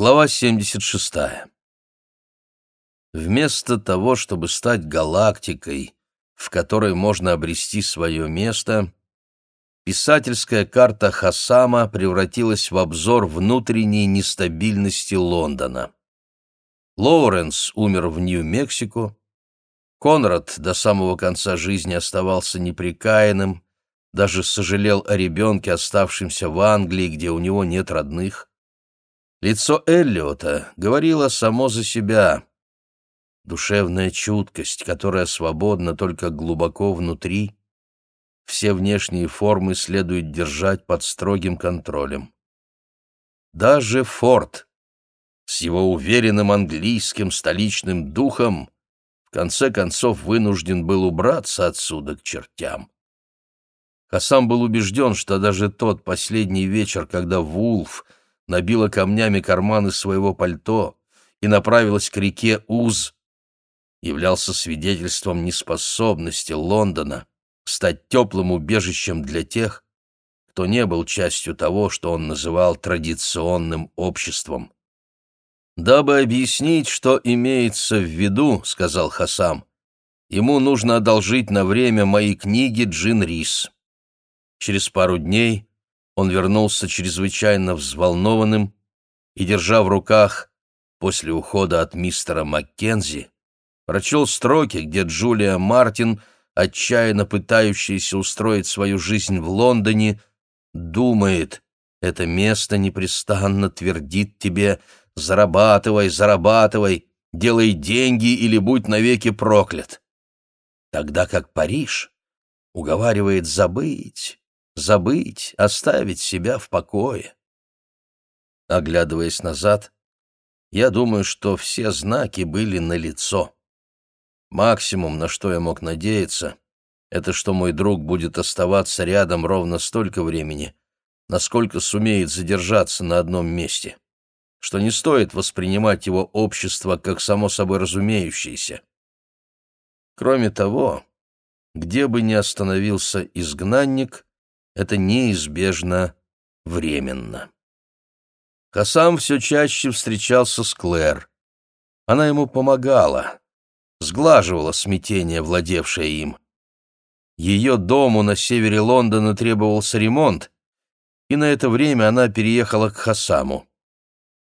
Глава 76. Вместо того, чтобы стать галактикой, в которой можно обрести свое место, писательская карта Хасама превратилась в обзор внутренней нестабильности Лондона. Лоуренс умер в Нью-Мексико, Конрад до самого конца жизни оставался неприкаянным, даже сожалел о ребенке, оставшемся в Англии, где у него нет родных. Лицо Эллиота говорило само за себя. Душевная чуткость, которая свободна только глубоко внутри, все внешние формы следует держать под строгим контролем. Даже Форд с его уверенным английским столичным духом в конце концов вынужден был убраться отсюда к чертям. Хасам был убежден, что даже тот последний вечер, когда Вулф — набила камнями карманы своего пальто и направилась к реке Уз, являлся свидетельством неспособности Лондона стать теплым убежищем для тех, кто не был частью того, что он называл традиционным обществом. «Дабы объяснить, что имеется в виду, — сказал Хасам, — ему нужно одолжить на время мои книги Джин Рис. Через пару дней он вернулся чрезвычайно взволнованным и, держа в руках, после ухода от мистера Маккензи, прочел строки, где Джулия Мартин, отчаянно пытающаяся устроить свою жизнь в Лондоне, думает, это место непрестанно твердит тебе «зарабатывай, зарабатывай, делай деньги или будь навеки проклят». Тогда как Париж уговаривает забыть, забыть, оставить себя в покое. Оглядываясь назад, я думаю, что все знаки были налицо. Максимум, на что я мог надеяться, это что мой друг будет оставаться рядом ровно столько времени, насколько сумеет задержаться на одном месте, что не стоит воспринимать его общество как само собой разумеющееся. Кроме того, где бы ни остановился изгнанник, это неизбежно временно. Хасам все чаще встречался с Клэр. Она ему помогала, сглаживала смятение, владевшее им. Ее дому на севере Лондона требовался ремонт, и на это время она переехала к Хасаму.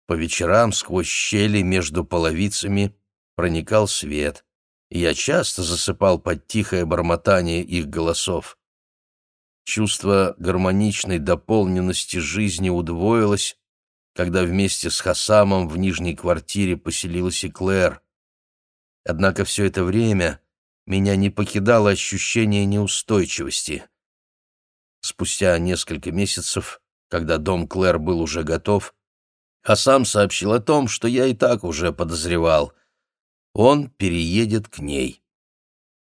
По вечерам сквозь щели между половицами проникал свет, и я часто засыпал под тихое бормотание их голосов. Чувство гармоничной дополненности жизни удвоилось, когда вместе с Хасамом в нижней квартире поселилась и Клэр. Однако все это время меня не покидало ощущение неустойчивости. Спустя несколько месяцев, когда дом Клэр был уже готов, Хасам сообщил о том, что я и так уже подозревал. Он переедет к ней.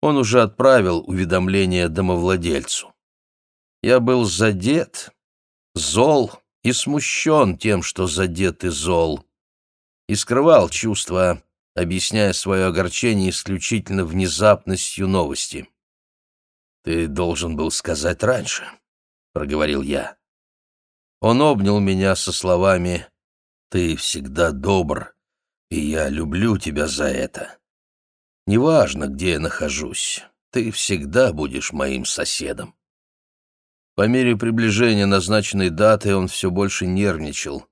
Он уже отправил уведомление домовладельцу. Я был задет, зол и смущен тем, что задет и зол, и скрывал чувства, объясняя свое огорчение исключительно внезапностью новости. «Ты должен был сказать раньше», — проговорил я. Он обнял меня со словами «Ты всегда добр, и я люблю тебя за это. Неважно, где я нахожусь, ты всегда будешь моим соседом». По мере приближения назначенной даты он все больше нервничал.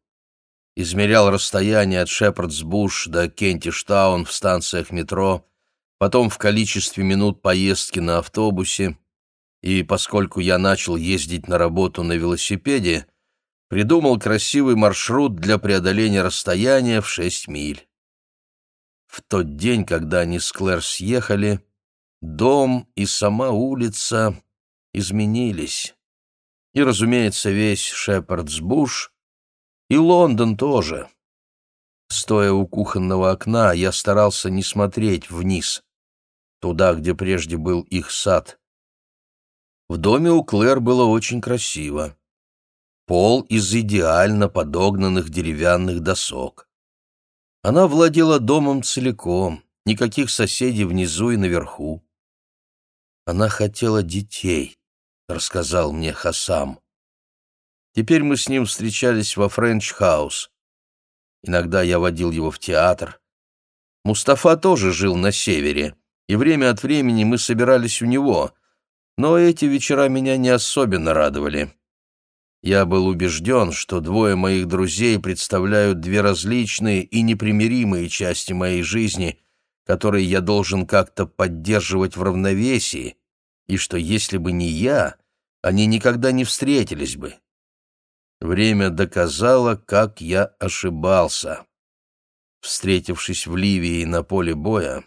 Измерял расстояние от Шепардсбуш до Кентиштаун в станциях метро, потом в количестве минут поездки на автобусе, и, поскольку я начал ездить на работу на велосипеде, придумал красивый маршрут для преодоления расстояния в шесть миль. В тот день, когда они с Клэр съехали, дом и сама улица изменились и, разумеется, весь Шепардсбуш, и Лондон тоже. Стоя у кухонного окна, я старался не смотреть вниз, туда, где прежде был их сад. В доме у Клэр было очень красиво. Пол из идеально подогнанных деревянных досок. Она владела домом целиком, никаких соседей внизу и наверху. Она хотела детей рассказал мне Хасам. Теперь мы с ним встречались во Френч-хаус. Иногда я водил его в театр. Мустафа тоже жил на севере, и время от времени мы собирались у него, но эти вечера меня не особенно радовали. Я был убежден, что двое моих друзей представляют две различные и непримиримые части моей жизни, которые я должен как-то поддерживать в равновесии, и что если бы не я, они никогда не встретились бы. Время доказало, как я ошибался. Встретившись в Ливии на поле боя,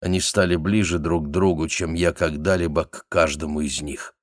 они стали ближе друг к другу, чем я когда-либо к каждому из них.